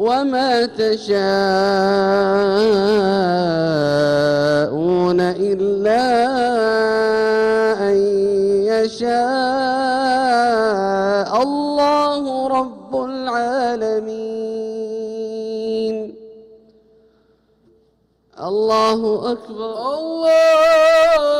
وما تشاءون إلا أن يشاء الله رب العالمين. الله أكبر الله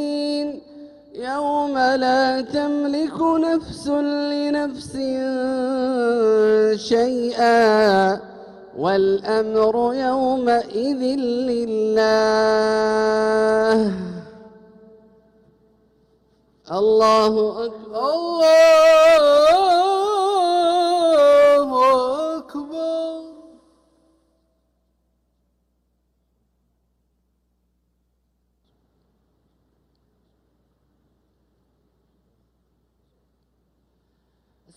يوم لا تملك نفس لنفس شيئا والأمر يومئذ لله. الله أكبر. الله